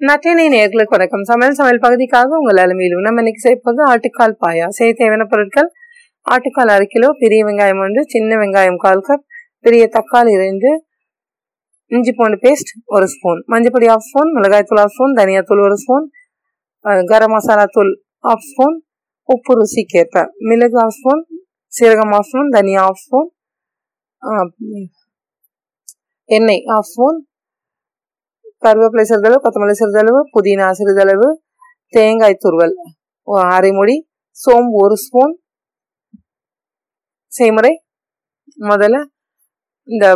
நட்டினை நேர்களுக்கு வணக்கம். சமையல் சமையல் பகுதிக்காக உங்கள் அலுமையிலும் நம்ம இன்னைக்கு செய்யப்போது ஆட்டுக்கால் பாயா. செய்ய தேவையான பொருட்கள் ஆட்டுக்கால் அரை கிலோ பெரிய வெங்காயம் ஒன்று சின்ன வெங்காயம் கால் கப் பெரிய தக்காளி ரெண்டு இஞ்சி பூண்டு பேஸ்ட் ஒரு ஸ்பூன் மஞ்சப்பொடி ஆஃப் ஸ்பூன் மிளகாய்த்தூள் ஆஃப் ஸ்பூன் தனியாத்தூள் ஒரு ஸ்பூன் கரம் மசாலா தூள் ஆஃப் ஸ்பூன் உப்பு ருசிக்கேற்ப. மிளகு ஆஃப் ஸ்பூன் சீரகம் ஆஃப் ஸ்பூன் தனியா ஆஃப் ஸ்பூன் எண்ணெய் ஆஃப் ஸ்பூன் கருவேப்பிலை சிறிதளவு கொத்தமல்லி சிறிதளவு புதினா சிறிதளவு தேங்காய் துருவல் ஒ- சோம்பு ஒரு ஸ்பூன். செய்முறை. முதல்ல இந்த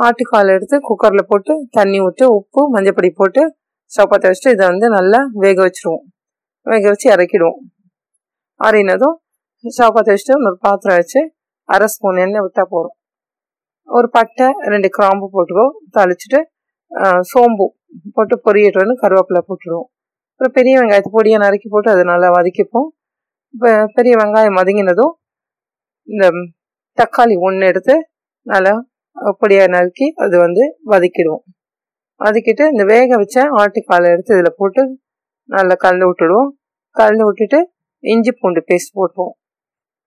ஆட்டுக்கால் எடுத்து குக்கரில் போட்டு தண்ணி விட்டு உப்பு மஞ்சப்பொடி போட்டு ஸ்டவ் பற்ற வச்சுட்டு இதை வந்து நல்லா வேக வச்சுருவோம். வேக வச்சு இறக்கிடுவோம். அரைனதும் ஸ்டவ் பற்ற வச்சுட்டு ஒரு பாத்திரம் வச்சு அரை ஸ்பூன் எண்ணெய் விட்டால் போதும். ஒரு பட்டை ரெண்டு கிராம்பு போட்டுக்கோ தாளிச்சிட்டு சோம்பு போட்டு பொரியட்டோன்னு கருவேப்பிலை போட்டுடுவோம் அப்புறம் பெரிய வெங்காயத்தை பொடியை நறுக்கி போட்டு அதை நல்லா வதக்கிப்போம். இப்போ பெரிய வெங்காயம் வதங்கினதும் இந்த தக்காளி ஒன்று எடுத்து நல்லா பொடியாக நறுக்கி அது வந்து வதக்கிடுவோம். வதக்கிட்டு இந்த வேக வச்ச ஆட்டுக்காலை எடுத்து இதில் போட்டு நல்லா கலந்து விட்டுடுவோம். கலந்து விட்டுட்டு இஞ்சி பூண்டு பேஸ்ட் போட்டுவோம்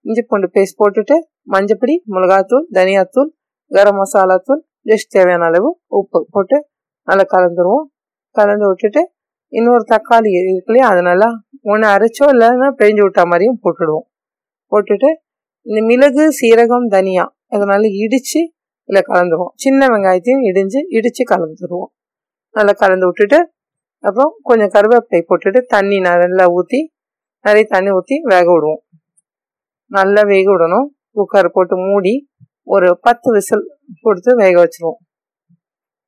இஞ்சி பூண்டு பேஸ்ட் போட்டுட்டு மஞ்சப்பொடி மிளகாத்தூள் தனியாத்தூள் கரம் மசாலா தூள் ஜஸ்ட் தேவையான அளவு உப்பு போட்டு நல்லா கலந்துருவோம். கலந்து விட்டுட்டு இன்னொரு தக்காளி இருக்கு இல்லையா அதை நல்லா ஒன்று அரைச்சோ இல்லைன்னா பிழிஞ்சு விட்டா மாதிரியும் போட்டுடுவோம். போட்டுட்டு இந்த மிளகு சீரகம் தனியா அதை நல்லா இடித்து இதில் கலந்துருவோம். சின்ன வெங்காயத்தையும் இடிஞ்சு இடித்து கலந்துருவோம். நல்லா கலந்து விட்டுட்டு அப்புறம் கொஞ்சம் கருவேப்பிலை போட்டுட்டு தண்ணி நல்லா ஊற்றி நிறைய தண்ணி ஊற்றி வேக விடுவோம். நல்லா வேக விடணும். குக்கர் போட்டு மூடி ஒரு பத்து விசில் கொடுத்து வேக வச்சுருவோம்.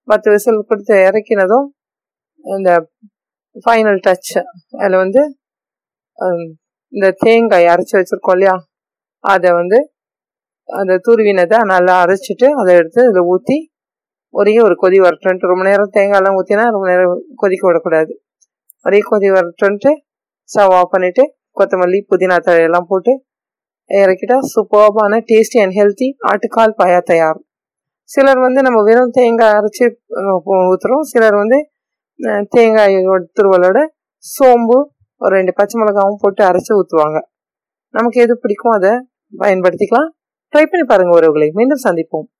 பத்து விசில் கொடுத்து இறக்கினதும் இந்த ஃபைனல் டச் அதில் வந்து இந்த தேங்காய் அரைச்சி வச்சிருக்கோம் இல்லையா? அதை வந்து அந்த துருவினதை நல்லா அரைச்சிட்டு அதை எடுத்து இதில் ஊற்றி ஒரே ஒரு கொதி வரட்டுன்ட்டு ரொம்ப நேரம் தேங்காயெல்லாம் ஊற்றினா ரொம்ப நேரம் கொதிக்க விடக்கூடாது. ஒரே கொதி வரட்டுன்ட்டு ஸ்டவ் ஆஃப் பண்ணிவிட்டு கொத்தமல்லி புதினா தழையெல்லாம் போட்டு இறக்கிட்டா சூப்பர்பான டேஸ்டி அண்ட் ஹெல்த்தி ஆட்டுக்கால் பாயா தயார். சிலர் வந்து நம்ம வெறும் தேங்காய் அரைச்சி ஊற்றுறோம் சிலர் வந்து தேங்காய் துருவலோட சோம்பு ஒரு ரெண்டு பச்சை மிளகாவும் போட்டு அரைச்சி ஊற்றுவாங்க நமக்கு எது பிடிக்கும் அதை பயன்படுத்திக்கலாம். ட்ரை பண்ணி பாருங்கள் உறவுகளை. மீண்டும் சந்திப்போம்.